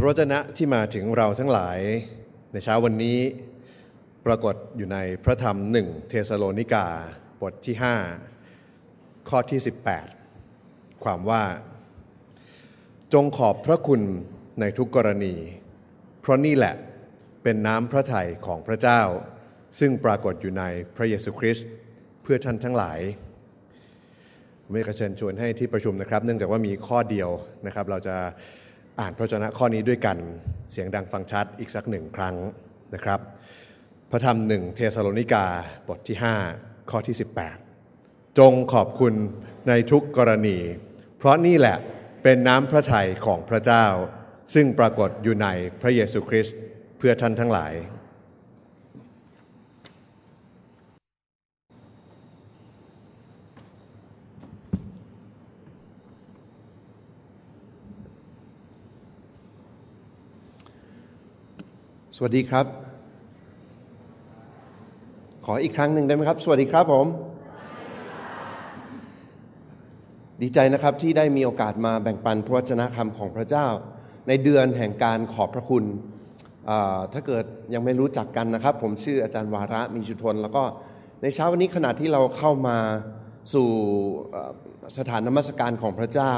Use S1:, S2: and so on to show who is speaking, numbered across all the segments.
S1: พระวจนะที่มาถึงเราทั้งหลายในเช้าวันนี้ปรากฏอยู่ในพระธรรมหนึ่งเทสโลนิกา บทที่ 5 ข้อที่ 18 ความว่า จงขอบพระคุณในทุกกรณี เพราะนี่แหละเป็นน้ำพระทัยของพระเจ้า ซึ่งปรากฏอยู่ในพระเยซูคริสต์เพื่อท่านทั้งหลายผมอยากจะเชิญชวนให้ที่ประชุมนะครับ เนื่องจากว่ามีข้อเดียวนะครับ เราจะ อ่านพระชนะข้อนี้ด้วยกันเสียงดังฟังชัดอีกสักหนึ่งครั้งนะครับ พระธรรมหนึ่งเทสโลนิกาบทที่ 5 ข้อที่ 18 จงขอบคุณในทุกกรณี เพราะนี่แหละเป็นน้ำพระทัยของพระเจ้า ซึ่งปรากฏอยู่ในพระเยซูคริสต์เพื่อท่านทั้งหลาย
S2: สวัสดีครับ ขออีกครั้งหนึ่งได้ไหมครับ สวัสดีครับผม ดีใจนะครับที่ได้มีโอกาสมาแบ่งปันพระวจนะคำของพระเจ้า ในเดือนแห่งการขอบพระคุณ ถ้าเกิดยังไม่รู้จักกันนะครับ ผมชื่ออาจารย์วาระมีชุทน แล้วก็ในเช้าวันนี้ขณะที่เราเข้ามาสู่สถานนมัสการของพระเจ้า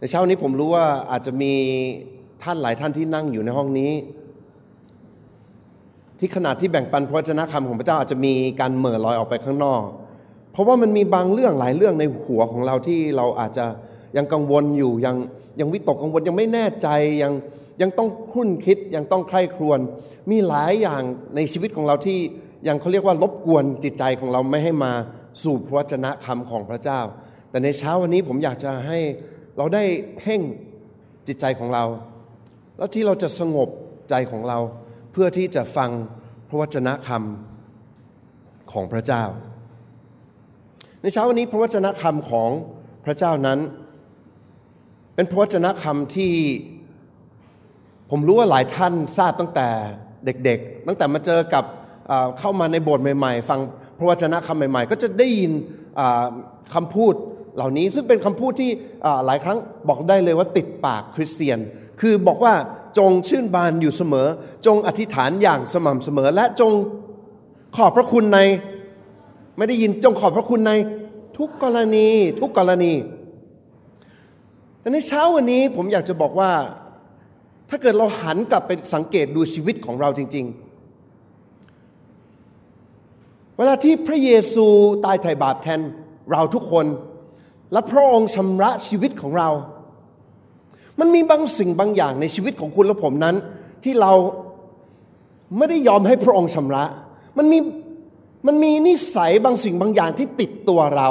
S2: ในเช้าวันนี้ผมรู้ว่าอาจจะมี ท่านหลายท่านที่นั่งอยู่ในห้องนี้ ที่ขณะที่แบ่งปันพระวจนะคำของพระเจ้าอาจจะมีการเหม่อลอยออกไปข้างนอก เพราะว่ามันมีบางเรื่องหลายเรื่องในหัวของเราที่เราอาจจะยังกังวลอยู่ยังยังวิตกกังวลยังไม่แน่ใจยังยังต้องคุ้นคิดยังต้องใคร่ครวญมีหลายอย่างในชีวิตของเราที่ยังเขาเรียกว่ารบกวนจิตใจของเราไม่ให้มาสู่พระวจนะคำของพระเจ้า แต่ในเช้าวันนี้ผมอยากจะให้เราได้เพ่งจิตใจของเรา แล้วที่เราจะสงบใจของเราเพื่อที่จะฟังพระวจนะคำของพระเจ้า ในเช้าวันนี้พระวจนะคำของพระเจ้านั้น เป็นพระวจนะคำที่ผมรู้ว่าหลายท่านทราบตั้งแต่เด็กๆ ตั้งแต่มาเจอกับเข้ามาในโบสถ์ใหม่ๆ ฟังพระวจนะคำใหม่ๆ ก็จะได้ยินคำพูดเหล่านี้ซึ่งเป็นคำพูดที่หลายครั้งบอกได้เลยว่าติดปากคริสเตียน คือบอกว่าจงชื่นบานอยู่เสมอ จงอธิษฐานอย่างสม่ำเสมอ และจงขอบพระคุณใน ไม่ได้ยินจงขอบพระคุณในทุกกรณีทุกกรณีในเช้าวันนี้ผมอยากจะบอกว่า ถ้าเกิดเราหันกลับไปสังเกตดูชีวิตของเราจริง ๆ เวลาที่พระเยซูตายไถ่บาปแทนเราทุกคน และพระองค์ชำระชีวิตของเรา มันมีบางสิ่งบางอย่างในชีวิตของคุณและผมนั้น ที่เราไม่ได้ยอมให้พระองค์ชำระ มันมีมันมีนิสัยบางสิ่งบางอย่างที่ติดตัวเรา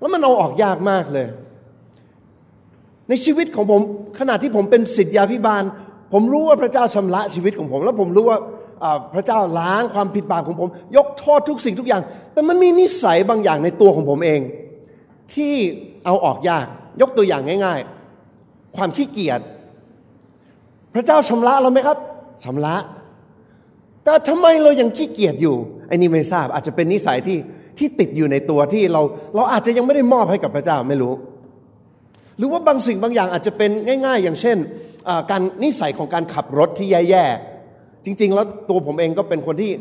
S2: แล้วมันเอาออกยากมากเลย ในชีวิตของผมขณะที่ผมเป็นศิษยาพิบาล ผมรู้ว่าพระเจ้าชำระชีวิตของผม แล้วผมรู้ว่าพระเจ้าล้างความผิดบาปของผม ยกโทษทุกสิ่งทุกอย่าง แต่มันมีนิสัยบางอย่างในตัวของผมเอง ที่เอาออกยากยกตัวอย่างง่าย ๆ ความขี้เกียจพระเจ้าชำระเราไหมครับชำระ แต่ทำไมเรายังขี้เกียจอยู่ไอ้นี่ไม่ทราบอาจจะเป็นนิสัยที่ที่ติดอยู่ในตัวที่เรา เราอาจจะยังไม่ได้มอบให้กับพระเจ้าไม่รู้ หรือว่าบางสิ่งบางอย่างอาจจะเป็นง่าย ๆ อย่างเช่นการนิสัยของการขับรถที่แย่ๆจริง ๆ แล้วตัวผมเองก็เป็นคนที่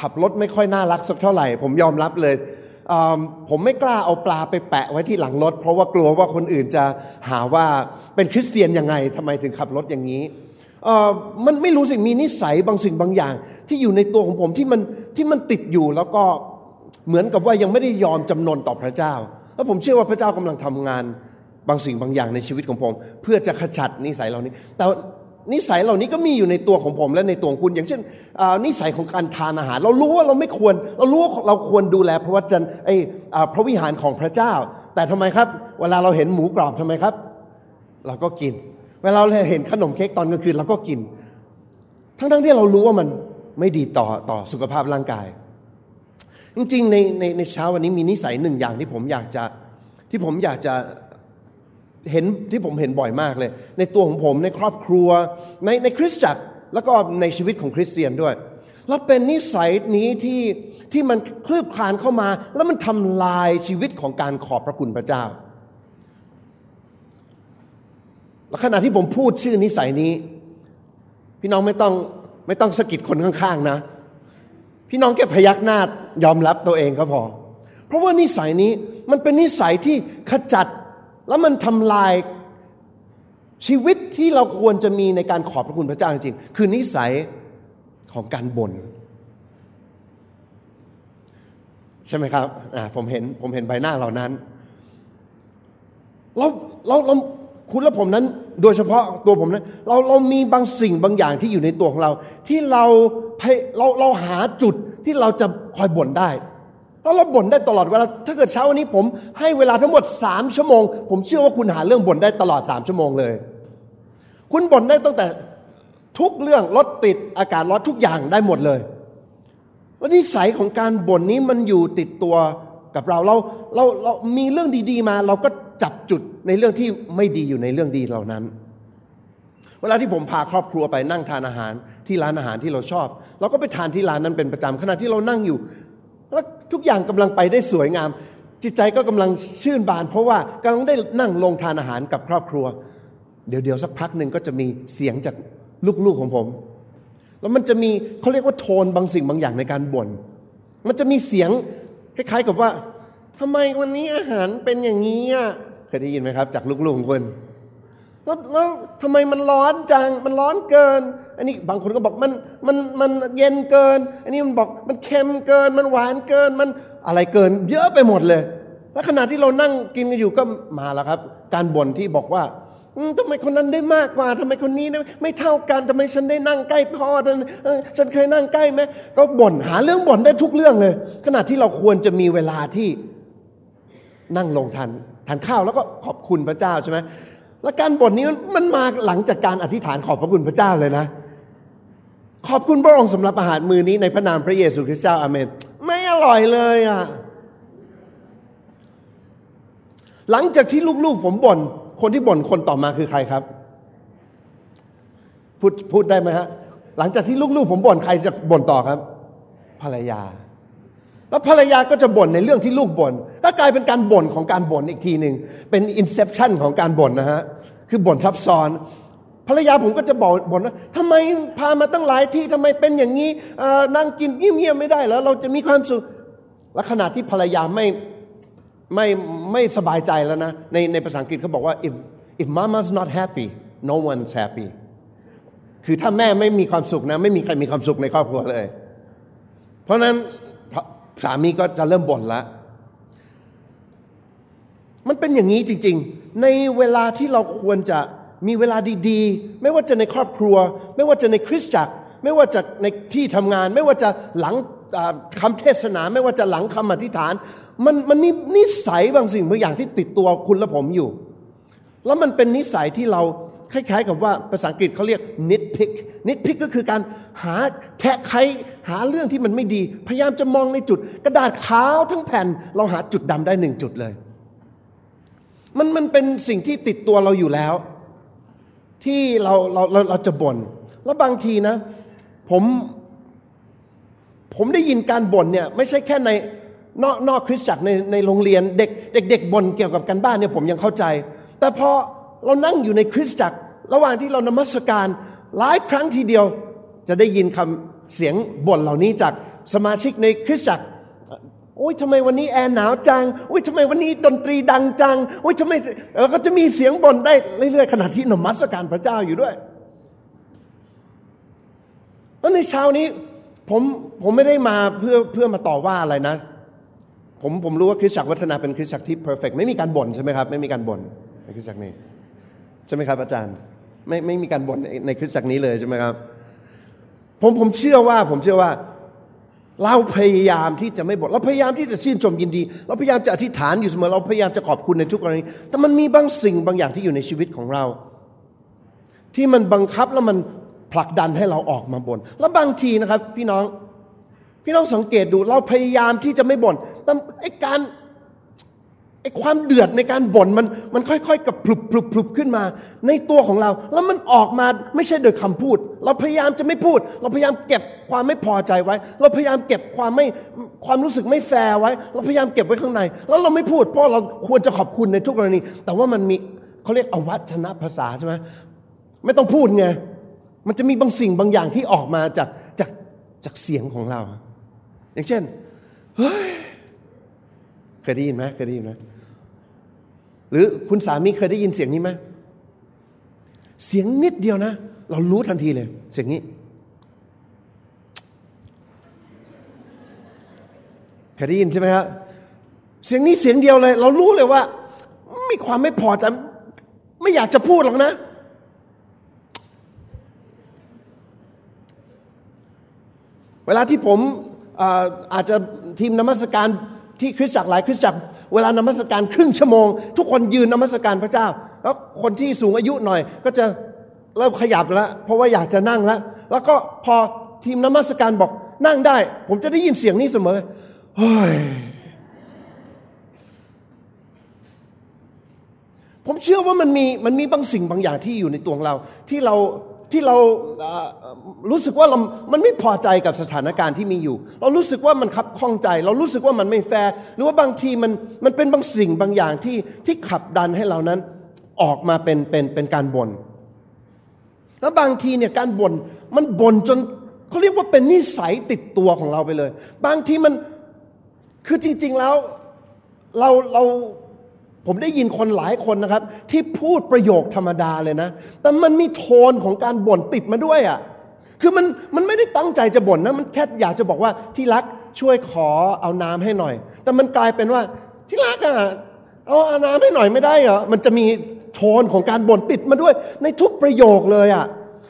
S2: ขับรถไม่ค่อยน่ารักสักเท่าไหร่ ผมยอมรับเลย ผมไม่กล้าเอาปลาไปแปะไว้ที่หลังรถ เพราะว่ากลัวว่าคนอื่นจะหาว่าเป็นคริสเตียนยังไงทำไมถึงขับรถอย่างนี้มันไม่รู้สิมีนิสัยบางสิ่งบางอย่าง ที่อยู่ในตัวของผมที่มันที่มันติดอยู่แล้วก็เหมือนกับว่ายังไม่ได้ยอมจำนนต่อพระเจ้า แล้วผมเชื่อว่าพระเจ้ากำลังทำงานบางสิ่งบางอย่างในชีวิตของผม เพื่อจะขจัดนิสัยเหล่านี้ แต่ นิสัยเหล่านี้ก็มีอยู่ในตัวของผมและในตัวคุณ อย่างเช่นนิสัยของการทานอาหาร เรารู้ว่าเราไม่ควร เรารู้ว่าเราควรดูแลพระวจนะไอ้พระวิหารของพระเจ้า แต่ทำไมครับ เวลาเราเห็นหมูกรอบทำไมครับ เราก็กิน เวลาเราเห็นขนมเค้กตอนกลางคืนเราก็กิน ทั้งๆทที่เรารู้ว่ามันไม่ดีต่อต่อสุขภาพร่างกาย จริงๆในในในเช้าวันนี้มีนิสัยหนึ่งอย่างที่ผมอยากจะที่ผมอยากจะ เห็นที่ผมเห็นบ่อยมากเลย ในตัวของผมในครอบครัว ในในคริสตจักรแล้วก็ในชีวิตของคริสเตียนด้วย แล้วเป็นนิสัยนี้ที่ที่มันคลืบคลานเข้ามา แล้วมันทำลายชีวิตของการขอบพระคุณพระเจ้าแล้วขณะที่ผมพูดชื่อนิสัยนี้ พี่น้องไม่ต้องไม่ต้องสะกิดคนข้างๆนะ พี่น้องแค่พยักหน้ายอมรับตัวเองก็พอ เพราะว่านิสัยนี้มันเป็นนิสัยที่ขจัด แล้วมันทำลายชีวิตที่เราควรจะมีในการขอบพระคุณพระเจ้าจริงๆคือนิสัยของการบน่นใช่ไหมครับผมเห็นผมเห็นใบหน้าเหล่านั้นเราเราเราคุณและผมนั้น โดยเฉพาะตัวผมนั้น เราเรามีบางสิ่งบางอย่างที่อยู่ในตัวของเรา ที่เราเราเราหาจุดที่เราจะคอยบ่นได้ แล้วเราบ่นได้ตลอดเวลาถ้าเกิดเช้าวันนี้ผมให้เวลาทั้งหมดสามชั่วโมง ผมเชื่อว่าคุณหาเรื่องบ่นได้ตลอดสามชั่วโมงเลย คุณบ่นได้ตั้งแต่ทุกเรื่องรถติดอากาศร้อนทุกอย่างได้หมดเลยแล้วนิสัยของการบ่นนี้มันอยู่ติดตัวกับเราเราเราเรามีเรื่องดี ๆ มา เราก็จับจุดในเรื่องที่ไม่ดีอยู่ในเรื่องดีเหล่านั้น เวลาที่ผมพาครอบครัวไปนั่งทานอาหารที่ร้านอาหารที่เราชอบ เราก็ไปทานที่ร้านนั้นเป็นประจำขณะที่เรานั่งอยู่ แล้วทุกอย่างกำลังไปได้สวยงาม จิตใจก็กำลังชื่นบาน เพราะว่ากำลังได้นั่งลงทานอาหารกับครอบครัว เดี๋ยวเดี๋ยวสักพักหนึ่งก็จะมีเสียงจากลูกๆของผม แล้วมันจะมีเขาเรียกว่าโทนบางสิ่งบางอย่างในการบ่นมันจะมีเสียงคล้ายๆกับว่าทำไมวันนี้อาหารเป็นอย่างนี้อะเคยได้ยินไหมครับ จากลูกๆของคนแล้วแล้วทำไมมันร้อนจังมันร้อนเกิน อันนี้บางคนก็บอกมันมันมันเย็นเกิน อันนี้มันบอกมันเค็มเกิน มันหวานเกิน มันอะไรเกิน เยอะไปหมดเลย แล้วขณะที่เรานั่งกินกันอยู่ก็มาแล้วครับ การบ่นที่บอกว่าทำไมคนนั้นได้มากกว่าทำไมคนนี้ไม่เท่ากันทำไมฉันได้นั่งใกล้พ่อฉันเคยนั่งใกล้ไหมก็บ่นหาเรื่องบ่นได้ทุกเรื่องเลย ขณะที่เราควรจะมีเวลาที่นั่งลงทานทานข้าวแล้วก็ขอบคุณพระเจ้าใช่ไหมและการบ่นนี้มันมาหลังจากการอธิษฐานขอบพระคุณพระเจ้าเลยนะ ขอบคุณพระองค์สำหรับอาหารมือนี้ในพระนามพระเยซูคริสต์เจ้าอาเมน ไม่อร่อยเลยอะ หลังจากที่ลูกๆผมบ่น คนที่บ่นคนต่อมาคือใครครับ พูดพูดได้ไหมฮะ หลังจากที่ลูกๆผมบ่นใครจะบ่นต่อครับ ภรรยา แล้วภรรยาก็จะบ่นในเรื่องที่ลูกบน่นก็กลายเป็นการบ่นของการบ่นอีกทีหนึ่ง เป็นอินเซปชันของการบ่นนะฮะ คือบ่นซับซ้อน ภรรยาผมก็จะบอกบ่นว่าทำไมพามาตั้งหลายที่ทำไมเป็นอย่างนี้นั่งกินเงียบๆไม่ได้แล้วเราจะมีความสุขและขณะที่ภรรยาไม่ไม่ไม่สบายใจแล้วนะในในภาษาอังกฤษเขาบอกว่า if if mama's not happy no one's happy คือถ้าแม่ไม่มีความสุขนะ ไม่มีใครมีความสุขในครอบครัวเลย เพราะนั้นสามีก็จะเริ่มบ่นละ มันเป็นอย่างนี้จริง ๆ ในเวลาที่เราควรจะ มีเวลาดีๆ ไม่ว่าจะในครอบครัว ไม่ว่าจะในคริสตจักร ไม่ว่าจะในที่ทำงาน ไม่ว่าจะหลังคำเทศนา ไม่ว่าจะหลังคำอธิษฐาน มันมันมีนิสัยบางสิ่งบางอย่างที่ติดตัวคุณและผมอยู่ แล้วมันเป็นนิสัยที่เราคล้ายๆกับว่าภาษาอังกฤษเขาเรียก nitpick nitpick ก็คือการหาแคะไขหาเรื่องที่มันไม่ดี พยายามจะมองในจุด กระดาษขาวทั้งแผ่น เราหาจุดดำได้หนึ่งจุดเลย มันมันเป็นสิ่งที่ติดตัวเราอยู่แล้ว ที่เราเราเราเราจะบน่นแล้วบางทีนะ ผมผมได้ยินการบ่นเนี่ยไม่ใช่แค่ในนอกนอกคริสตจักรในในโรงเรียนเด็กเด็กเด็กบ่นเกี่ยวกับการบ้านเนี่ยผมยังเข้าใจ แต่พอเรานั่งอยู่ในคริสตจักร ระหว่างที่เรานมัสการหลายครั้งทีเดียว จะได้ยินคำเสียงบ่นเหล่านี้จากสมาชิกในคริสตจักร โอ้ยทำไมวันนี้แอร์หนาวจังโอ้ยทำไมวันนี้ดนตรีดังจังโอ้ยทำไมเราก็จะมีเสียงบ่นได้เรื่อยๆขณะที่นมัสการพระเจ้าอยู่ด้วยแล้วในเช้านี้ผมผมไม่ได้มาเพื่อเพื่อมาต่อว่าอะไรนะ ผมผมรู้ว่าคริสตจักรวัฒนาเป็นคริสตจักรที่เพอร์เฟกไม่มีการบ่นใช่ไหมครับ ไม่มีการบ่นในคริสตจักรนี้ใช่ไหมครับอาจารย์ไม่ไม่มีการบ่นในคริสตจักรนี้เลยใช่ไหมครับผมผมเชื่อว่าผมเชื่อว่า เราพยายามที่จะไม่บ่นเราพยายามที่จะชื่นชมยินดี เราพยายามจะอธิษฐานอยู่เสมอเราพยายามจะขอบคุณในทุกกรณีแต่มันมีบางสิ่งบางอย่างที่อยู่ในชีวิตของเรา ที่มันบังคับแล้วมันผลักดันให้เราออกมาบน่นแล้วบางทีนะครับ พี่น้อง พี่น้องสังเกตดูเราพยายามที่จะไม่บน่นแต่ไอ้การ ไอ้ความเดือดในการบ่นมันมันค่อยๆ กับพลุบพลุบพลุบขึ้นมา ในตัวของเรา แล้วมันออกมาไม่ใช่โดยคำพูด เราพยายามจะไม่พูด เราพยายามเก็บความไม่พอใจไว้ เราพยายามเก็บความไม่ความรู้สึกไม่แฟร์ไว้ เราพยายามเก็บไว้ข้างใน แล้วเราไม่พูด เพราะเราควรจะขอบคุณในทุกกรณี แต่ว่ามันมีเขาเรียกอวัชนะภาษาใช่ไหมไม่ต้องพูดไงมันจะมีบางสิ่งบางอย่างที่ออกมาจากจากจากเสียงของเรา อย่างเช่นเฮ้ยเคยได้ยินไหมเคยได้ยินไหม หรือคุณสามีเคยได้ยินเสียงนี้ไหมเสียงนิดเดียวนะ เรารู้ทันทีเลย เสียงนี้ เคยได้ยินใช่ไหมครับเสียงนี้เสียงเดียวเลย เรารู้เลยว่า มีความไม่พอใจไม่อยากจะพูดหรอกนะ เวลาที่ผมอาอาจจะทีมนมัสการที่คริสตจักรหลายคริสตจักร เวลานมัสการครึ่งชั่วโมง ทุกคนยืนนมัสการพระเจ้า แล้วคนที่สูงอายุหน่อย ก็จะเริ่มขยับแล้ว เพราะว่าอยากจะนั่งแล้ว แล้วก็พอทีมนมัสการบอกนั่งได้ ผมจะได้ยินเสียงนี้เสมอเลยเฮ้ยผมเชื่อว่ามันมีมันมีบางสิ่งบางอย่างที่อยู่ในตัวเรา ที่เรา ที่เรารู้สึกว่าเรามันไม่พอใจกับสถานการณ์ที่มีอยู่ เรารู้สึกว่ามันขับข้องใจ เรารู้สึกว่ามันไม่แฟร์หรือว่าบางทีมันมันเป็นบางสิ่งบางอย่างที่ที่ขับดันให้เรานั้นออกมาเป็นเป็นเป็นการบน่นแล้วบางทีเนี่ยการบ่นมันบ่นจนเขาเรียกว่าเป็นนิสัยติดตัวของเราไปเลย บางทีมันคือจริง ๆแล้วเราเรา ผมได้ยินคนหลายคนนะครับ ที่พูดประโยคธรรมดาเลยนะ แต่มันมีโทนของการบ่นติดมาด้วยอะ่ะคือมันมันไม่ได้ตั้งใจจะบ่นนะมันแค่อยากจะบอกว่าที่รักช่วยขอเอาน้ำให้หน่อย แต่มันกลายเป็นว่าที่รักอะ่ะเอาเอาน้ำให้หน่อยไม่ได้เหรอมันจะมีโทนของการบ่นติดมาด้วย ในทุกประโยคเลยอะ่ะ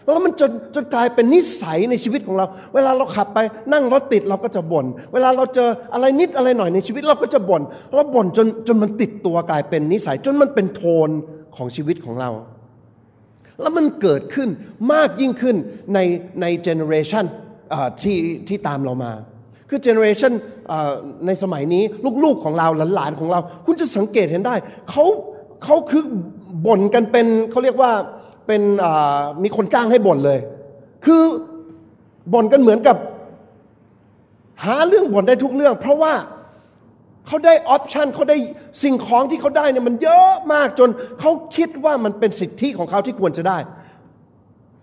S2: แล้วมันจนจนกลายเป็นนิสัยในชีวิตของเรา เวลาเราขับไปนั่งรถติดเราก็จะบน่น เวลาเราเจออะไรนิดอะไรหน่อยในชีวิตเราก็จะบน่น เราบ่นจนจนมันติดตัวกลายเป็นนิสัย จนมันเป็นโทนของชีวิตของเรา แล้วมันเกิดขึ้นมากยิ่งขึ้นในในเจเนอเรชันที่ที่ตามเรามา คือเจเนอเรชันในสมัยนี้ลูกๆของเราหลานๆของเรา คุณจะสังเกตเห็นได้เขาเขาคือบ่นกันเป็นเขาเรียกว่า เป็นมีคนจ้างให้บ่นเลย คือบ่นกันเหมือนกับ หาเรื่องบ่นได้ทุกเรื่อง เพราะว่าเขาได้ออปชันเขาได้สิ่งของที่เขาได้เนี่ยมันเยอะมากจนเขาคิดว่ามันเป็นสิทธิของเขาที่ควรจะได้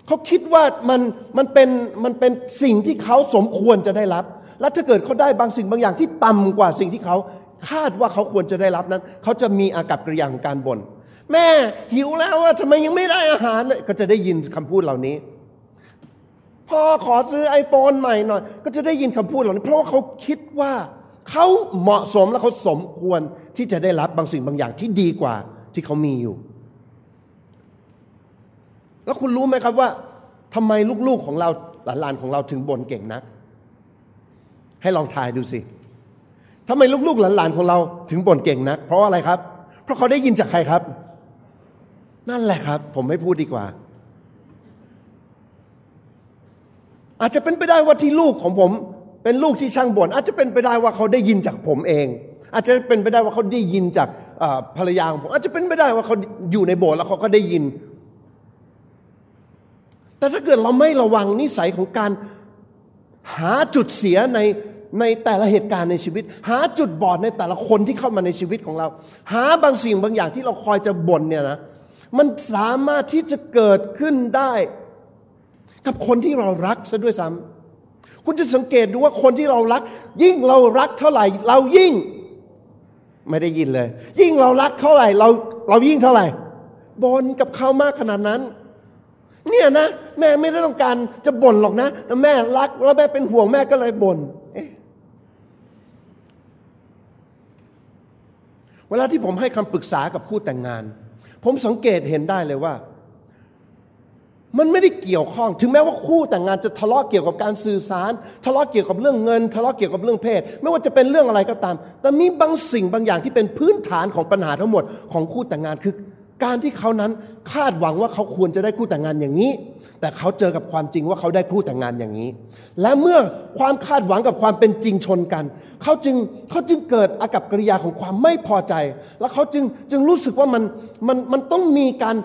S2: เขาคิดว่ามันมันเป็นมันเป็นสิ่งที่เขาสมควรจะได้รับ และถ้าเกิดเขาได้บางสิ่งบางอย่างที่ต่ำกว่าสิ่งที่เขาคาดว่าเขาควรจะได้รับนั้น เขาจะมีอากับกริยาของการบน่น แม่หิวแล้วอะทำไมยังไม่ได้อาหารเลยก็จะได้ยินคำพูดเหล่านี้พ่อขอซื้อ iPhone ใหม่หน่อย ก็จะได้ยินคำพูดเหล่านี้ เพราะว่าเขาคิดว่าเขาเหมาะสมและเขาสมควรที่จะได้รับบางสิ่งบางอย่างที่ดีกว่าที่เขามีอยู่ แล้วคุณรู้ไหมครับว่าทำไมลูกๆของเราหลานๆของเราถึงบ่นเก่งนัก ให้ลองทายดูสิทำไมลูกๆหลานๆของเราถึงบ่นเก่งนัก เพราะอะไรครับ เพราะเขาได้ยินจากใครครับ นั่นแหละครับ ผมไม่พูดดีกว่า อาจจะเป็นไปได้ว่าที่ลูกของผม เป็นลูกที่ช่างบ่นอาจจะเป็นไปได้ว่าเขาได้ยินจากผมเอง อาจจะเป็นไปได้ว่าเขาได้ยินจากภรรยาของผม อาจจะเป็นไปได้ว่าเขาอยู่ในโบสถ์แล้วเขาก็ได้ยิน แต่ถ้าเกิดเราไม่ระวังนิสัยของการหาจุดเสียในในแต่ละเหตุการณ์ในชีวิต หาจุดบอดในแต่ละคนที่เข้ามาในชีวิตของเรา หาบางสิ่งบางอย่างที่เราคอยจะบ่นเนี่ยนะ มันสามารถที่จะเกิดขึ้นได้ กับคนที่เรารักซะด้วยซ้ำคุณจะสังเกตดูว่าคนที่เรารัก ยิ่งเรารักเท่าไหร่ เรายิ่ง ไม่ได้ยินเลย ยิ่งเรารักเท่าไหร่ เราเรายิ่งเท่าไหร่บนกับเขามากขนาดนั้น เนี่ยนะ แม่ไม่ได้ต้องการจะบ่นหรอกนะแต่แม่รักแล้วแม่เป็นห่วงแม่ก็เลยบน่นเวลาที่ผมให้คำปรึกษากับคู่แต่งงาน ผมสังเกตเห็นได้เลยว่า มันไม่ได้เกี่ยวข้อง ถึงแม้ว่าคู่แต่งงานจะทะเลาะเกี่ยวกับการสื่อสาร ทะเลาะเกี่ยวกับเรื่องเงิน ทะเลาะเกี่ยวกับเรื่องเพศ ไม่ว่าจะเป็นเรื่องอะไรก็ตาม แต่มีบางสิ่งบางอย่างที่เป็นพื้นฐานของปัญหาทั้งหมดของคู่แต่งงานคือ การที่เขานั้นคาดหวังว่าเขาควรจะได้คู่แต่งงานอย่างนี้ แต่เขาเจอกับความจริงว่าเขาได้คู่แต่งงานอย่างนี้ และเมื่อความคาดหวังกับความเป็นจริงชนกัน เขาจึงเขาจึงเกิดอากับกิริยาของความไม่พอใจ แล้วเขาจึงจึงรู้สึกว่ามันมันมันต้องมีการ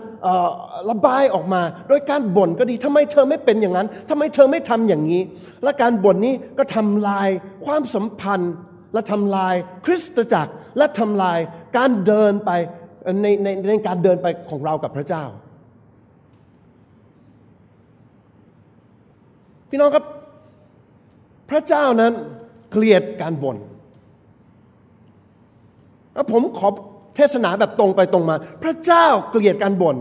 S2: ระบายออกมา โดยการบ่นก็ดีทำไมเธอไม่เป็นอย่างนั้นทำไมเธอไม่ทำอย่างนี้ และการบ่นนี้ก็ทำลายความสัมพันธ์และทำลายคริสตจักรและทำลายการเดินไป ในในในการเดินไปของเรากับพระเจ้า พี่น้องครับ พระเจ้านั้นเกลียดการบน่นแล้วผมขอเทศนาแบบตรงไปตรงมา พระเจ้าเกลียดการบน่น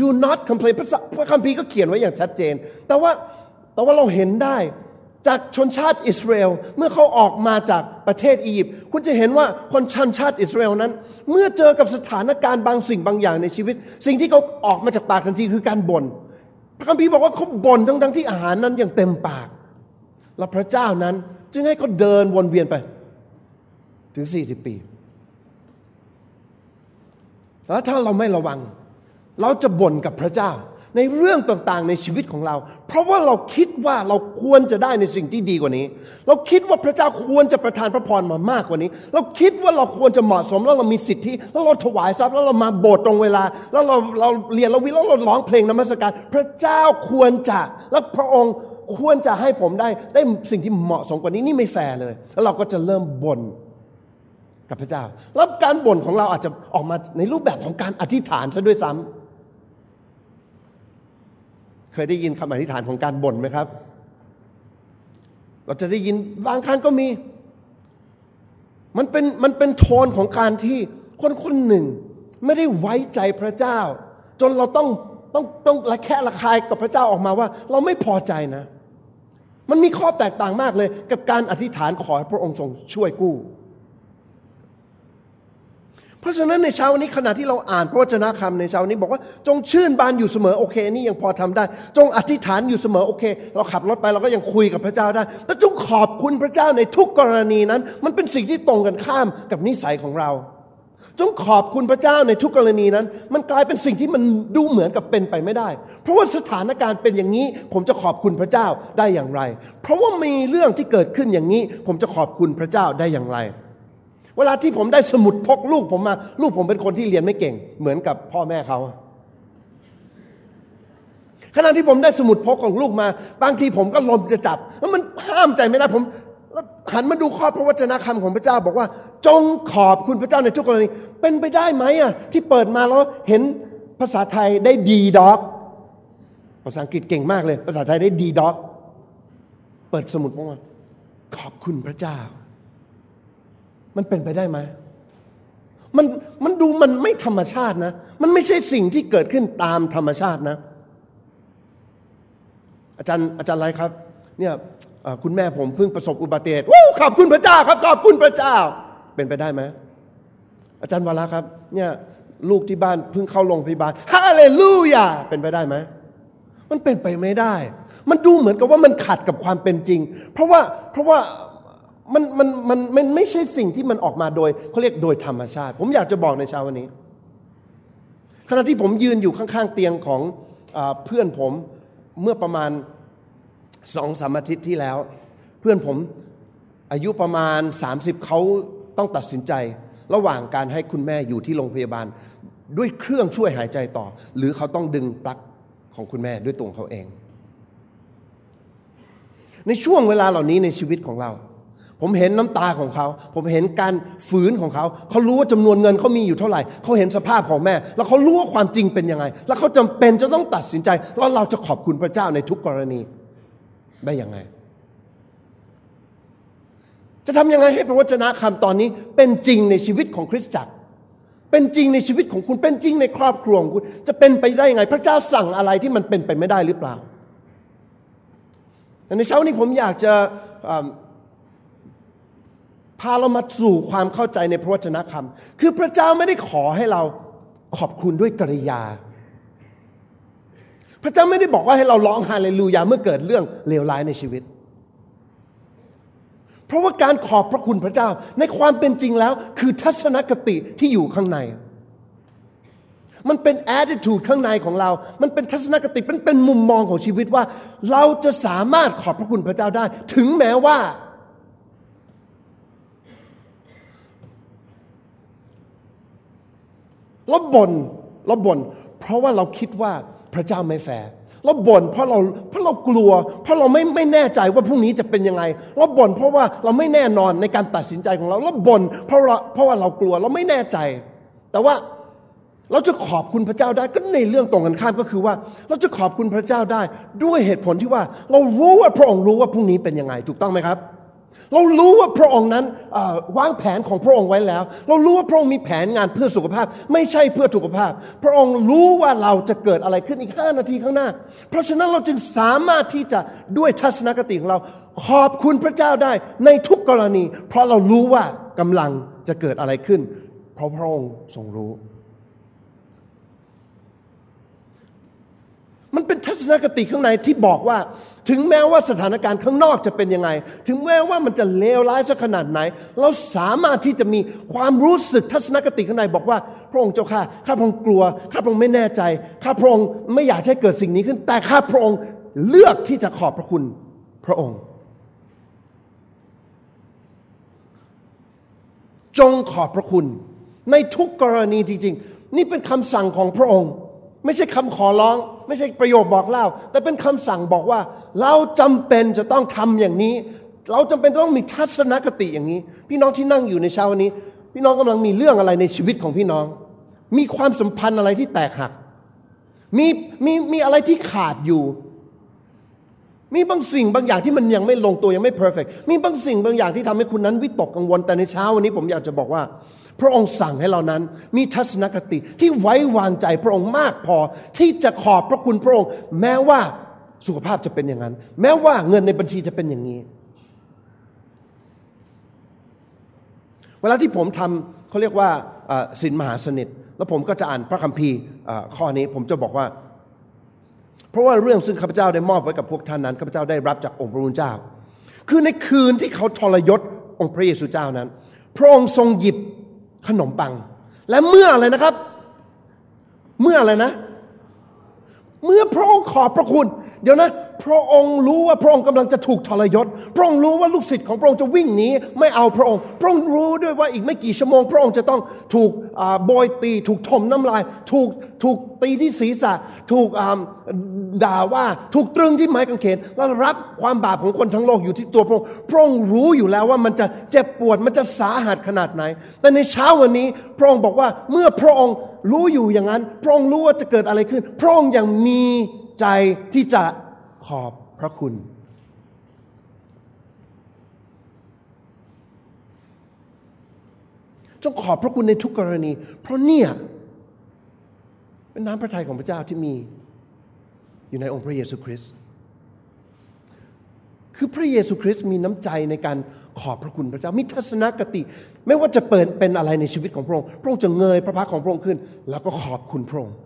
S2: do not complain พระคัมภีร์ก็เขียนไว้อย่างชัดเจน แต่ว่าแต่ว่าเราเห็นได้ จากชนชาติอิสราเอลเมื่อเขาออกมาจากประเทศอียิปต์คุณจะเห็นว่าคนชนชาติอิสราเอลนั้น เมื่อเจอกับสถานการณ์บางสิ่งบางอย่างในชีวิต สิ่งที่เขาออกมาจากปากทันทีคือการบน่นพระคัมภีร์บอกว่าเขาบ่นทั้งทั้งที่อาหารนั้นยังเต็มปาก และพระเจ้านั้น จึงให้เขาเดินวนเวียนไป ถึง 40 ปี แล้วถ้าเราไม่ระวัง เราจะบ่นกับพระเจ้า ในเรื่องต่างๆในชีวิตของเรา เพราะว่าเราคิดว่าเราควรจะได้ในสิ่งที่ดีกว่านี้ เราคิดว่าพระเจ้าควรจะประทานพระพรมามากกว่านี้ เราคิดว่าเราควรจะเหมาะสมแล้วเรามีสิทธิ แล้วเราถวายทรัพย์แล้วเรามาโบสถ์ตรงเวลา แล้วเราเราเรียนเราวิแล้วเราร้องเพลงนมัสการ พระเจ้าควรจะแล้วพระองค์ควรจะให้ผมได้ได้สิ่งที่เหมาะสมกว่านี้นี่ไม่แฟร์เลย แล้วเราก็จะเริ่มบ่นกับพระเจ้าแล้วการบ่นของเราอาจจะออกมาในรูปแบบของการอธิษฐานซะด้วยซ้ำ เคยได้ยินคำอธิษฐานของการบ่นไหมครับ เราจะได้ยินบางครั้งก็มี มันเป็นมันเป็นโทนของการที่คนคนหนึ่งไม่ได้ไว้ใจพระเจ้า จนเราต้องต้องต้องระแคะระคายกับพระเจ้าออกมาว่า เราไม่พอใจนะ มันมีข้อแตกต่างมากเลย กับการอธิษฐานขอให้พระองค์ทรงช่วยกู้ เพราะฉะนั้นในเช้าวันนี้ขณะที่เราอ่านพระวจนะคำในเช้านี้บอกว่าจงชื่นบานอยู่เสมอโอเคนี่ยังพอทำได้ จงอธิษฐานอยู่เสมอโอเค เราขับรถไปเราก็ยังคุยกับพระเจ้าได้แต่จงขอบคุณพระเจ้าในทุกกรณีนั้น มันเป็นสิ่งที่ตรงกันข้ามกับนิสัยของเรา จงขอบคุณพระเจ้าในทุกกรณีนั้น มันกลายเป็นสิ่งที่มันดูเหมือนกับเป็นไปไม่ได้ เพราะว่าสถานการณ์เป็นอย่างนี้ ผมจะขอบคุณพระเจ้าได้อย่างไร เพราะว่ามีเรื่องที่เกิดขึ้นอย่างนี้ ผมจะขอบคุณพระเจ้าได้อย่างไร เวลาที่ผมได้สมุดพกลูกผมมา ลูกผมเป็นคนที่เรียนไม่เก่ง เหมือนกับพ่อแม่เขาขณะที่ผมได้สมุดพกของลูกมา บางทีผมก็ลมจะจับแล้วมันห้ามใจไม่ได้ผมหันมาดูข้อพระวจนะคำของพระเจ้าบอกว่า จงขอบคุณพระเจ้าในทุกกรณีเป็นไปได้ไหมอะที่เปิดมาแล้วเห็นภาษาไทยได้ดีด็อกภาษาอังกฤษเก่งมากเลย ภาษาไทยได้ดีด็อกเปิดสมุดมาขอบคุณพระเจ้า มันเป็นไปได้ไหมมันมันดูมันไม่ธรรมชาตินะ มันไม่ใช่สิ่งที่เกิดขึ้นตามธรรมชาตินะ อาจารย์อาจารย์อะไรครับ เนี่ยคุณแม่ผมเพิ่งประสบอุบัติเหตุขอบคุณพระเจ้าครับขอบคุณพระเจ้า เป็นไปได้ไหมอาจารย์วาระครับ เนี่ยลูกที่บ้านเพิ่งเข้าโรงพยาบาลฮาเลลูยาเป็นไปได้ไหมมันเป็นไปไม่ได้ มันดูเหมือนกับว่ามันขัดกับความเป็นจริง เพราะว่าเพราะว่า มันมันมันมันไม่ใช่สิ่งที่มันออกมาโดยเขาเรียกโดยธรรมชาติ ผมอยากจะบอกในเช้าวันนี้ขณะที่ผมยืนอยู่ข้างๆเตียงของอเพื่อนผมเมื่อประมาณสองสามอาทิตย์ที่แล้ว เพื่อนผมอายุประมาณ 30เขาต้องตัดสินใจ ระหว่างการให้คุณแม่อยู่ที่โรงพยาบาล ด้วยเครื่องช่วยหายใจต่อ หรือเขาต้องดึงปลั๊กของคุณแม่ด้วยตัวเขาเอง ในช่วงเวลาเหล่านี้ในชีวิตของเรา ผมเห็นน้ำตาของเขา ผมเห็นการฝืนของเขา เขารู้ว่าจำนวนเงินเขามีอยู่เท่าไหร่ เขาเห็นสภาพของแม่ แล้วเขารู้ว่าความจริงเป็นยังไง แล้วเขาจำเป็นจะต้องตัดสินใจ แล้วเราจะขอบคุณพระเจ้าในทุกกรณีได้ยังไง จะทำยังไงให้พระวจนะคำตอนนี้ เป็นจริงในชีวิตของคริสตจักร เป็นจริงในชีวิตของคุณ เป็นจริงในครอบครัวของคุณ จะเป็นไปได้ยังไง พระเจ้าสั่งอะไรที่มันเป็นไปไม่ได้หรือเปล่าในเช้านี้ผมอยากจะ พาเรามาสู่ความเข้าใจในพระวจนะคำคือพระเจ้าไม่ได้ขอให้เราขอบคุณด้วยกริยา พระเจ้าไม่ได้บอกว่าให้เราร้องฮาเลลูยาเมื่อเกิดเรื่องเลวร้ายในชีวิต เพราะว่าการขอบพระคุณพระเจ้าในความเป็นจริงแล้ว คือทัศนคติที่อยู่ข้างใน มันเป็น attitude ข้างในของเรา มันเป็นทัศนคติมันเป็นมุมมองของชีวิตว่า เราจะสามารถขอบพระคุณพระเจ้าได้ ถึงแม้ว่า เราบน่นเราบ่นเพราะว่าเราคิดว่าพระเจ้าไม่แฟร์เราบ่นเพราะเราเพราะเรากลัว เพราะเราไม่ไม่แน่ใจว่าพรุ่งนี้จะเป็นยังไง เราบ่นเพราะว่าเราไม่แน่นอนในการตัดสินใจของเรา เราบ่นเพราะเราเพราะว่าเรากลัวเราไม่แน่ใจ แต่ว่าเราจะขอบคุณพระเจ้าได้ก็ในเรื่องตรงกันข้ามก็คือว่า เราจะขอบคุณพระเจ้าได้ด้วยเหตุผลที่ว่า เรารู้ว่าพระองค์รู้ว่าพรุ่งนี้เป็นยังไง ถูกต้องไหมครับ เรารู้ว่าพระองค์นั้นวางแผนของพระองค์ไว้แล้ว เรารู้ว่าพระองค์มีแผนงานเพื่อสุขภาพ ไม่ใช่เพื่อสุขภาพ พระองค์รู้ว่าเราจะเกิดอะไรขึ้นอีกห้านาทีข้างหน้า เพราะฉะนั้นเราจึงสามารถที่จะด้วยทัศนคติของเรา ขอบคุณพระเจ้าได้ในทุกกรณี เพราะเรารู้ว่ากำลังจะเกิดอะไรขึ้น เพราะพระองค์ทรงรู้ มันเป็นทัศนคติข้างในที่บอกว่า ถึงแม้ว่าสถานการณ์ข้างนอกจะเป็นยังไง ถึงแม้ว่ามันจะเลวร้ายสักขนาดไหน เราสามารถที่จะมีความรู้สึกทัศนคติข้างในบอกว่า พระองค์เจ้าข้าข้าพระองค์กลัว ข้าพระองค์ไม่แน่ใจ ข้าพระองค์ไม่อยากให้เกิดสิ่งนี้ขึ้น แต่ข้าพระองค์เลือกที่จะขอบพระคุณพระองค์ จงขอบพระคุณ ในทุกกรณีจริง ๆ นี่เป็นคำสั่งของพระองค์ ไม่ใช่คำขอร้อง ไม่ใช่ประโยคบอกเล่า แต่เป็นคำสั่งบอกว่า เราจำเป็นจะต้องทำอย่างนี้ เราจำเป็นต้องมีทัศนคติอย่างนี้ พี่น้องที่นั่งอยู่ในเช้าวันนี้ พี่น้องกำลังมีเรื่องอะไรในชีวิตของพี่น้อง มีความสัมพันธ์อะไรที่แตกหัก มีมีมีอะไรที่ขาดอยู่ มีบางสิ่งบางอย่างที่มันยังไม่ลงตัวยังไม่เพอร์เฟกมีบางสิ่งบางอย่างที่ทำให้คุณนั้นวิตกกังวลแต่ในเช้าวันนี้ผมอยากจะบอกว่า พระองค์สั่งให้เรานั้น มีทัศนคติที่ไว้วางใจพระองค์มากพอ ที่จะขอบพระคุณพระองค์ แม้ว่าสุขภาพจะเป็นอย่างนั้น แม้ว่าเงินในบัญชีจะเป็นอย่างนี้ เวลาที่ผมทำเขาเรียกว่าสินมหาสนิท แล้วผมก็จะอ่านพระคัมภีร์ข้อนี้ผมจะบอกว่า เพราะว่าเรื่องซึ่งข้าพเจ้าได้มอบไว้กับพวกท่านนั้นข้าพเจ้าได้รับจากองค์พระผู้เจ้า คือในคืนที่เขาทรยศองค์พระเยซูเจ้านั้น พระองค์ทรงหยิบ ขนมปัง และเมื่ออะไรนะครับ เมื่ออะไรนะ เมื่อพระองค์ขอบพระคุณ เดี๋ยวนะ พระองค์รู้ว่าพระองค์กำลังจะถูกทรยศ พระองค์รู้ว่าลูกศิษย์ของพระองค์จะวิ่งหนีไม่เอาพระองค์ พระองค์รู้ด้วยว่าอีกไม่กี่ชั่วโมง พระองค์จะต้องถูกโบยตี ถูกถมน้ำลาย ถูกถูกตีที่ศีรษะ ถูกด่าว่า ถูกตรึงที่ไม้กางเขน แล้วรับความบาปของคนทั้งโลกอยู่ที่ตัวพระองค์ พระองค์รู้อยู่แล้วว่ามันจะเจ็บปวด มันจะสาหัสขนาดไหน แต่ในเช้าวันนี้พระองค์บอกว่าเมื่อพระองค์ รู้อยู่อย่างนั้น พระองค์รู้ว่าจะเกิดอะไรขึ้น พระองค์ยังมีใจที่จะขอบพระคุณ จงขอบพระคุณในทุกกรณี เพราะเนี่ยเป็นน้ำพระทัยของพระเจ้าที่มีอยู่ในองค์พระเยซูคริสต์ คือพระเยซูคริสต์มีน้ำใจในการขอบพระคุณพระเจ้า มีทัศนคติ ไม่ว่าจะเปิดเป็นอะไรในชีวิตของพระองค์ พระองค์จะเงยพระพักของพระองค์ขึ้น แล้วก็ขอบคุณพระองค์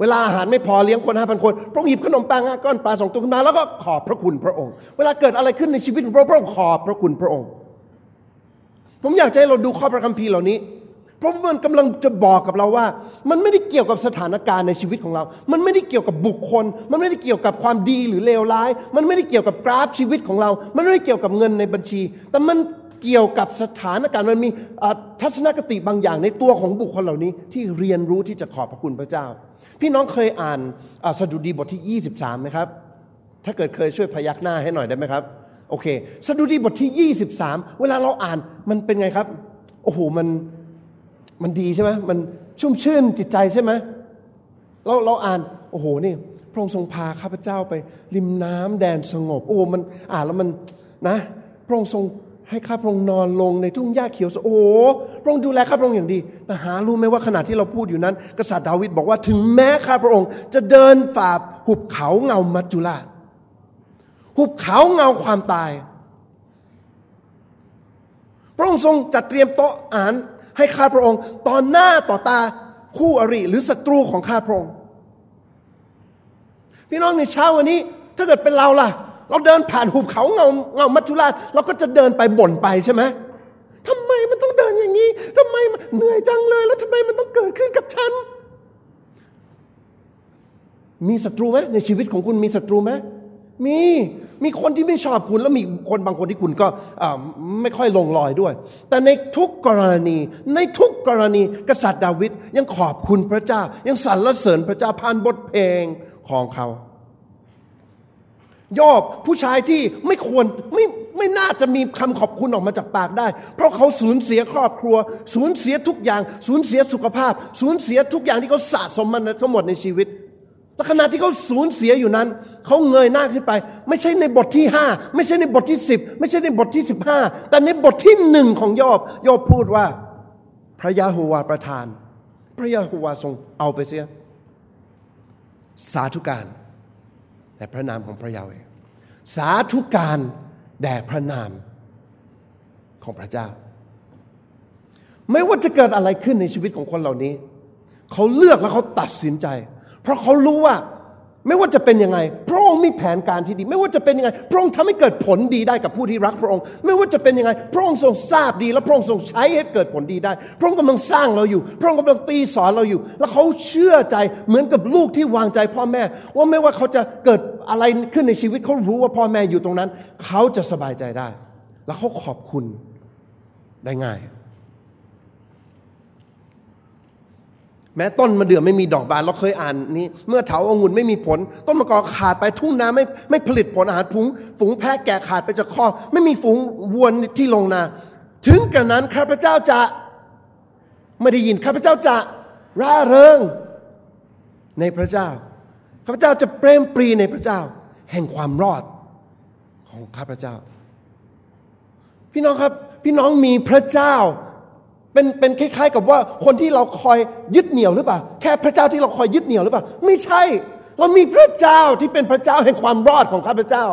S2: เวลาอาหารไม่พอเลี้ยงคนห้าพันคน พระองค์หยิบขนมปังก้อนปลาสองตัวขึ้นมา แล้วก็ขอบพระคุณพระองค์ เวลาเกิดอะไรขึ้นในชีวิตของพระองค์พระองค์ขอบพระคุณพระองค์ ผมอยากให้เราดูข้อพระคัมภีร์เหล่านี้ เพราะมันกำลังจะบอกกับเราว่า มันไม่ได้เกี่ยวกับสถานการณ์ในชีวิตของเรา มันไม่ได้เกี่ยวกับบุคคล มันไม่ได้เกี่ยวกับความดีหรือเลวร้าย มันไม่ได้เกี่ยวกับกราฟชีวิตของเรา มันไม่ได้เกี่ยวกับเงินในบัญชี แต่มันเกี่ยวกับสถานการณ์มันมีทัศนคติบางอย่างในตัวของบุคคลเหล่านี้ที่เรียนรู้ที่จะขอบพระคุณพระเจ้า พี่น้องเคยอ่านสดุดีบทที่ 23ไหมครับ ถ้าเกิดเคยช่วยพยักหน้าให้หน่อยได้ไหมครับโอเค สดุดีบทที่ 23 เวลาเราอ่านมันเป็นไงครับโอ้โหมัน มันดีใช่ไหมมันชุ่มชื่นจิตใจใช่ไหมเราเราอ่านโอ้โหนี่พระองค์ทรงพาข้าพเจ้าไป ริมน้ำแดนสงบ โอ้มันอ่านแล้วมันนะ พระองค์ทรงให้ข้าพระองค์นอนลงในทุ่งหญ้าเขียวโอ้พระองค์ดูแลข้าพระองค์อย่างดีแต่หารู้ไหมว่าขณะที่เราพูดอยู่นั้น กษัตริย์ดาวิดบอกว่าถึงแม้ข้าพระองค์จะเดินฝ่าหุบเขาเงามัจจุราชหุบเขาเงาความตาย พระองค์ทรงจัดเตรียมโต๊ะอาหาร ให้ข้าพระองค์ต่อหน้าต่อตาคู่อริหรือศัตรูของข้าพระองค์ พี่น้องในเช้าวันนี้ ถ้าเกิดเป็นเราล่ะ เราเดินผ่านหุบเขาเงาเงามัจจุราชเราก็จะเดินไปบ่นไปใช่ไหมทำไมมันต้องเดินอย่างนี้ทำไมเหนื่อยจังเลย แล้วทำไมมันต้องเกิดขึ้นกับฉัน มีศัตรูไหมในชีวิตของคุณมีศัตรูไหมมี มีคนที่ไม่ชอบคุณ แล้วมีคนบางคนที่คุณก็ไม่ค่อยลงรอยด้วย แต่ในทุกกรณี ในทุกกรณีกษัตริย์ดาวิดยังขอบคุณพระเจ้า ยังสรรเสริญพระเจ้าผ่านบทเพลงของเขายอบผู้ชายที่ไม่ควรไม่ไม่น่าจะมีคำขอบคุณออกมาจากปากได้ เพราะเขาสูญเสียครอบครัว สูญเสียทุกอย่าง สูญเสียสุขภาพ สูญเสียทุกอย่างที่เขาสะสมมันทั้งหมดในชีวิต และขณะที่เขาสูญเสียอยู่นั้น เขาเงยหน้าขึ้นไป ไม่ใช่ในบทที่ห้าไม่ใช่ในบทที่สิบไม่ใช่ในบทที่สิบห้าแต่ในบทที่หนึ่งของยอบยอบพูดว่า พระยาโฮวาประทาน พระยาโฮวาทรงเอาไปเสีย สาธุการแต่พระนามของพระยาเวสาธุการแด่พระนามของพระเจ้า ไม่ว่าจะเกิดอะไรขึ้นในชีวิตของคนเหล่านี้ เขาเลือกแล้วเขาตัดสินใจ เพราะเขารู้ว่าไม่ว่าจะเป็นยังไง พระองค์มีแผนการที่ดี ไม่ว่าจะเป็นยังไง พระองค์ทำให้เกิดผลดีได้กับผู้ที่รักพระองค์ ไม่ว่าจะเป็นยังไง พระองค์ทรงทราบดี และพระองค์ทรงใช้ให้เกิดผลดีได้ พระองค์กำลังสร้างเราอยู่ พระองค์กำลังตีสอนเราอยู่ แล้วเขาเชื่อใจเหมือนกับลูกที่วางใจพ่อแม่ ว่าไม่ว่าเขาจะเกิดอะไรขึ้นในชีวิตเขารู้ว่าพ่อแม่อยู่ตรงนั้น เขาจะสบายใจได้ แล้วเขาขอบคุณได้ง่าย แม้ต้นมะเดื่อไม่มีดอกบานเราเคยอ่านนี้ เมื่อเถาองุ่นไม่มีผล ต้นมะกอกขาดไปทุ่งนาไม่ไม่ผลิตผลอาหารฝูงฝูงแพะแกะขาดไปจากคอไม่มีฝูงวัวที่ลงนา ถึงกระนั้นข้าพเจ้าจะไม่ได้ยินข้าพเจ้าจะร่าเริงในพระเจ้าข้าพเจ้าจะเปรมปรีในพระเจ้า แห่งความรอดของข้าพเจ้า พี่น้องครับ พี่น้องมีพระเจ้า เป็นเป็นคล้าย ๆ กับว่าคนที่เราคอยยึดเหนี่ยวหรือเปล่า แค่พระเจ้าที่เราคอยยึดเหนี่ยวหรือเปล่า ไม่ใช่ เรามีพระเจ้าที่เป็นพระเจ้าแห่งความรอดของข้าพเจ้า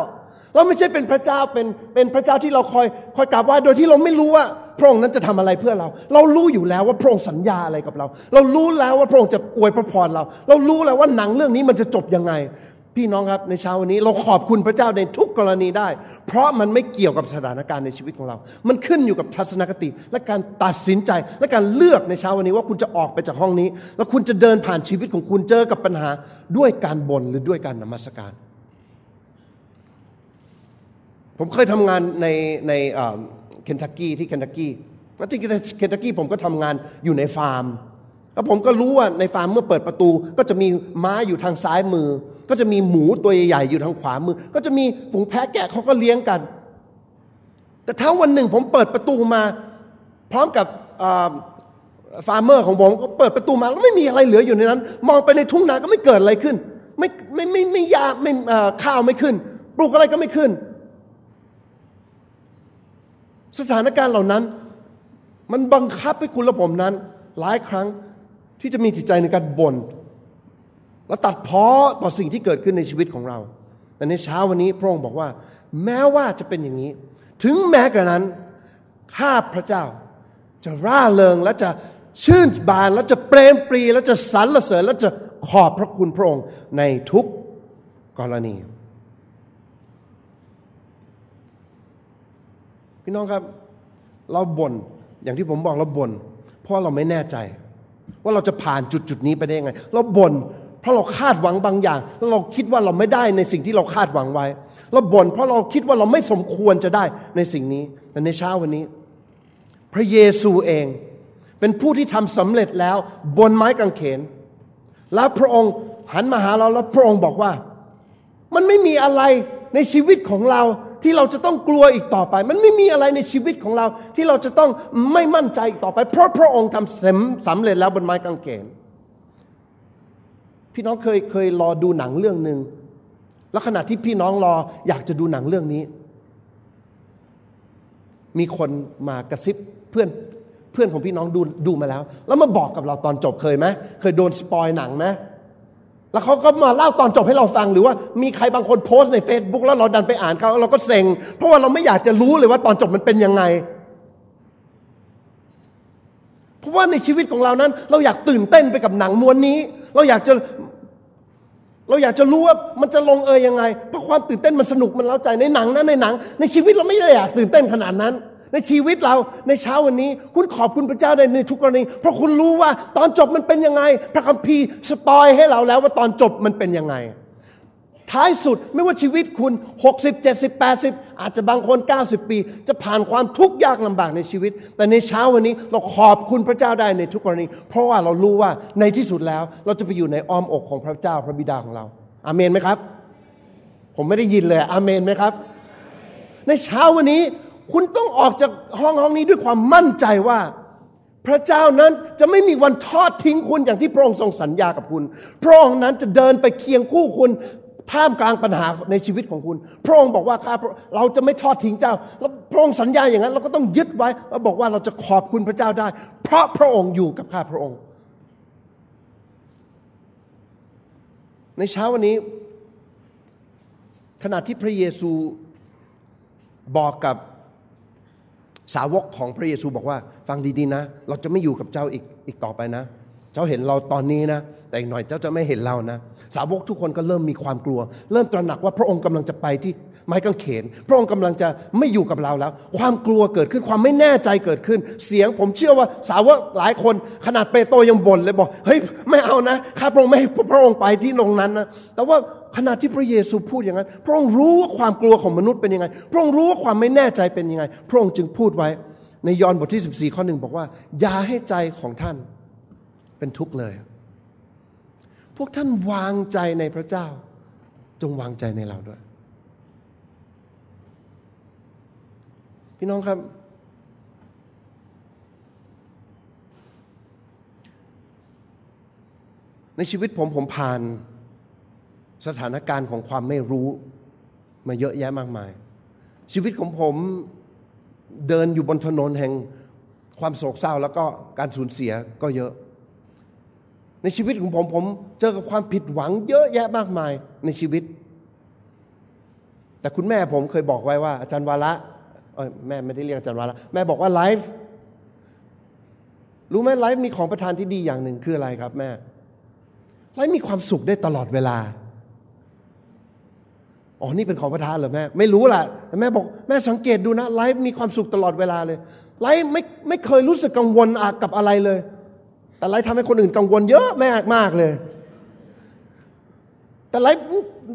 S2: เราไม่ใช่เป็นพระเจ้าเป็นเป็นพระเจ้าที่เราคอยคอยกราบไหว้โดยที่เราไม่รู้ว่าพระองค์นั้นจะทำอะไรเพื่อเรา เรารู้อยู่แล้วว่าพระองค์สัญญาอะไรกับเรา เรารู้แล้วว่าพระองค์จะอวยพระพรเรา เรารู้แล้วว่าหนังเรื่องนี้มันจะจบยังไง พี่น้องครับในเช้าวันนี้เราขอบคุณพระเจ้าในทุกกรณีได้ เพราะมันไม่เกี่ยวกับสถานการณ์ในชีวิตของเรา มันขึ้นอยู่กับทัศนคติ และการตัดสินใจและการเลือกในเช้าวันนี้ว่าคุณจะออกไปจากห้องนี้ แล้วคุณจะเดินผ่านชีวิตของคุณเจอกับปัญหาด้วยการบ่นหรือด้วยการนมัสการ ผมเคยทำงานในในเคนทักกี้ที่เคนทักกี้แล้วที่เคนทักกี้ผมก็ทำงานอยู่ในฟาร์มแล้วผมก็รู้ว่าในฟาร์มเมื่อเปิดประตูก็จะมีม้าอยู่ทางซ้ายมือ ก็จะมีหมูตัวใหญ่ๆอยู่ทางขวามือ ก็จะมีฝูงแพะแกะเขาก็เลี้ยงกัน แต่ถ้าวันหนึ่งผมเปิดประตูมา พร้อมกับ farmer ของผมก็เปิดประตูมาแล้วไม่มีอะไรเหลืออยู่ในนั้น มองไปในทุ่งนาก็ไม่เกิดอะไรขึ้น ไม่ไม่ไม่ไม่ยาไม่ข้าวไม่ขึ้น ปลูกอะไรก็ไม่ขึ้น สถานการณ์เหล่านั้น มันบังคับให้คุณและผมนั้น หลายครั้งที่จะมีจิตใจในการบ่น เราตัดพ้อต่อสิ่งที่เกิดขึ้นในชีวิตของเราแต่ในเช้าวันนี้พระองค์บอกว่า แม้ว่าจะเป็นอย่างนี้ ถึงแม้กระนั้นข้าพระเจ้า จะร่าเริงและจะชื่นบานและจะเปรมปรีและจะสรรเสริญและจะขอบพระคุณพระองค์ในทุกกรณี พี่น้องครับ เราบน่นอย่างที่ผมบอกเราบน่นเพราะเราไม่แน่ใจ ว่าเราจะผ่านจุดจุดนี้ไปได้ยังไง เราบ่น เพราะเราคาดหวังบางอย่างแล้วเราคิดว่าเราไม่ได้ในสิ่งที่เราคาดหวังไว้ เราบ่นเพราะเราคิดว่าเราไม่สมควรจะได้ในสิ่งนี้แต่ในเช้าวันนี้ พระเยซูเองเป็นผู้ที่ทำสำเร็จแล้วบนไม้กางเขน แล้วพระองค์หันมาหาเราแล้วพระองค์บอกว่า มันไม่มีอะไรในชีวิตของเราที่เราจะต้องกลัวอีกต่อไป มันไม่มีอะไรในชีวิตของเรา ที่เราจะต้องไม่มั่นใจอีกต่อไป เพราะพระองค์ทำสำเร็จแล้วบนไม้กางเขน พี่น้องเคยเคยรอดูหนังเรื่องหนึ่งแล้วขณะที่พี่น้องรออยากจะดูหนังเรื่องนี้ มีคนมากระซิบเพื่อนเพื่อนของพี่น้องดูดูมาแล้ว แล้วมาบอกกับเราตอนจบเคยไหมเคยโดนสปอยหนังไหมแล้วเขาก็มาเล่าตอนจบให้เราฟังหรือว่ามีใครบางคนโพสต์ใน Facebook แล้วเราดันไปอ่านเขาเราก็เซ็งเพราะว่าเราไม่อยากจะรู้เลยว่าตอนจบมันเป็นยังไง เพราะว่าในชีวิตของเรานั้น เราอยากตื่นเต้นไปกับหนังม้วนนี้ เราอยากจะเราอยากจะรู้ว่ามันจะลงเอยยังไง เพราะความตื่นเต้นมันสนุกมันเล้าใจในหนังนะในหนัง ในชีวิตเราไม่ได้อยากตื่นเต้นขนาดนั้น ในชีวิตเราในเช้าวันนี้ คุณขอบคุณพระเจ้าในในทุกกรณี เพราะคุณรู้ว่าตอนจบมันเป็นยังไง พระคัมภีร์สปอยให้เราแล้วว่าตอนจบมันเป็นยังไง ท้ายสุดไม่ว่าชีวิตคุณ 60 70 80 อาจจะบางคน 90 ปี จะผ่านความทุกข์ยากลำบากในชีวิต แต่ในเช้าวันนี้เราขอบคุณพระเจ้าได้ในทุกกรณี เพราะว่าเรารู้ว่าในที่สุดแล้ว เราจะไปอยู่ในอ้อมอกของพระเจ้าพระบิดาของเรา อาเมนไหมครับ ผมไม่ได้ยินเลย อาเมนไหมครับ ในเช้าวันนี้คุณต้องออกจากห้องห้องนี้ด้วยความมั่นใจว่าพระเจ้านั้นจะไม่มีวันทอดทิ้งคุณอย่างที่พระองค์ทรงสัญญากับคุณ พระองค์นั้นจะเดินไปเคียงคู่คุณ ท่ามกลางปัญหาในชีวิตของคุณ พระองค์บอกว่าข้าเราจะไม่ทอดทิ้งเจ้า แล้วพระองค์สัญญาอย่างนั้น เราก็ต้องยึดไว้แล้วบอกว่าเราจะขอบคุณพระเจ้าได้ เพราะพระองค์อยู่กับข้าพระองค์ ในเช้าวันนี้ ขณะที่พระเยซูบอกกับสาวกของพระเยซูบอกว่า ฟังดีๆนะ เราจะไม่อยู่กับเจ้าอีกอีกต่อไปนะ เจ้าเห็นเราตอนนี้นะ แต่อีกหน่อยเจ้าจะไม่เห็นเรานะ สาวกทุกคนก็เริ่มมีความกลัว เริ่มตระหนักว่าพระองค์กำลังจะไปที่ไม้กางเขน พระองค์กำลังจะไม่อยู่กับเราแล้ว ความกลัวเกิดขึ้นความไม่แน่ใจเกิดขึ้น เสียงผมเชื่อว่าสาวกหลายคนขนาดเปโตรยังบ่นเลยบอกเฮ้ยไม่เอานะข้าพระองค์ไม่ให้พระองค์ไปที่ตรงนั้นนะแต่ว่าขณะที่พระเยซูพูดอย่างนั้น พระองค์รู้ว่าความกลัวของมนุษย์เป็นยังไง พระองค์รู้ว่าความไม่แน่ใจเป็นยังไง พระองค์จึงพูดไว้ ในยอห์นบทที่ 14 ข้อหนึ่งบอกว่า อย่าให้ใจของท่าน เป็นทุกข์เลย พวกท่านวางใจในพระเจ้า จงวางใจในเราด้วย พี่น้องครับ ในชีวิตผมผมผ่านสถานการณ์ของความไม่รู้มาเยอะแยะมากมาย ชีวิตของผมเดินอยู่บนถนนแห่งความโศกเศร้าแล้วก็การสูญเสียก็เยอะ ในชีวิตของผมผมเจอกับความผิดหวังเยอะแยะมากมายในชีวิต แต่คุณแม่ผมเคยบอกไว้ว่า อาจารย์วาระแม่ไม่ได้เรียกอาจารย์วาระแม่บอกว่าไลฟ์รู้ไหมไลฟ์มีของประทานที่ดีอย่างหนึ่งคืออะไรครับแม่ไลฟ์มีความสุขได้ตลอดเวลาอ๋อนี่เป็นของประทานเหรอแม่ไม่รู้แหละแต่แม่บอกแม่สังเกตดูนะไลฟ์มีความสุขตลอดเวลาเลยไลฟ์ไม่ไม่เคยรู้สึกกังวลกับอะไรเลย แต่ไลฟ์ทำให้คนอื่นกังวลเยอะแม่มากเลย แต่ไลฟ์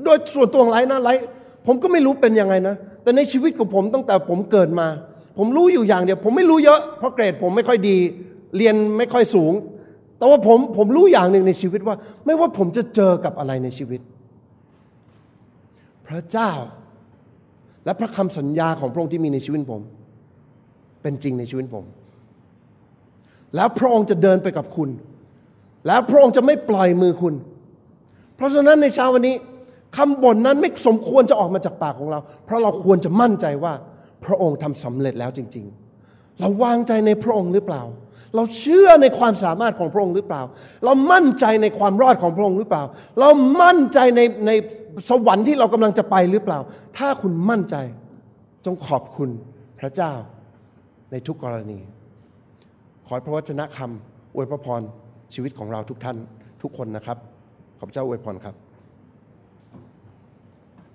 S2: โดยส่วนตัวของไลฟ์นะไลฟ์ผมก็ไม่รู้เป็นยังไงนะ แต่ในชีวิตของผมตั้งแต่ผมเกิดมา ผมรู้อยู่อย่างเดียว ผมไม่รู้เยอะเพราะเกรดผมไม่ค่อยดี เรียนไม่ค่อยสูง แต่ว่าผมผมรู้อย่างหนึ่งในชีวิตว่า ไม่ว่าผมจะเจอกับอะไรในชีวิต พระเจ้า และพระคำสัญญาของพระองค์ที่มีในชีวิตผม เป็นจริงในชีวิตผม แล้วพระองค์จะเดินไปกับคุณ แล้วพระองค์จะไม่ปล่อยมือคุณ เพราะฉะนั้นในเช้าวันนี้คำบ่นนั้นไม่สมควรจะออกมาจากปากของเรา เพราะเราควรจะมั่นใจว่า พระองค์ทำสำเร็จแล้วจริง ๆ เราวางใจในพระองค์หรือเปล่า เราเชื่อในความสามารถของพระองค์หรือเปล่า เรามั่นใจในความรอดของพระองค์หรือเปล่า เรามั่นใจในในสวรรค์ที่เรากำลังจะไปหรือเปล่า ถ้าคุณมั่นใจจงขอบคุณพระเจ้าในทุกกรณี ขอพระวจนะคำอวยพระพรชีวิตของเราทุกท่านทุกคนนะครับ ขอบเจ้าอวยพรครับ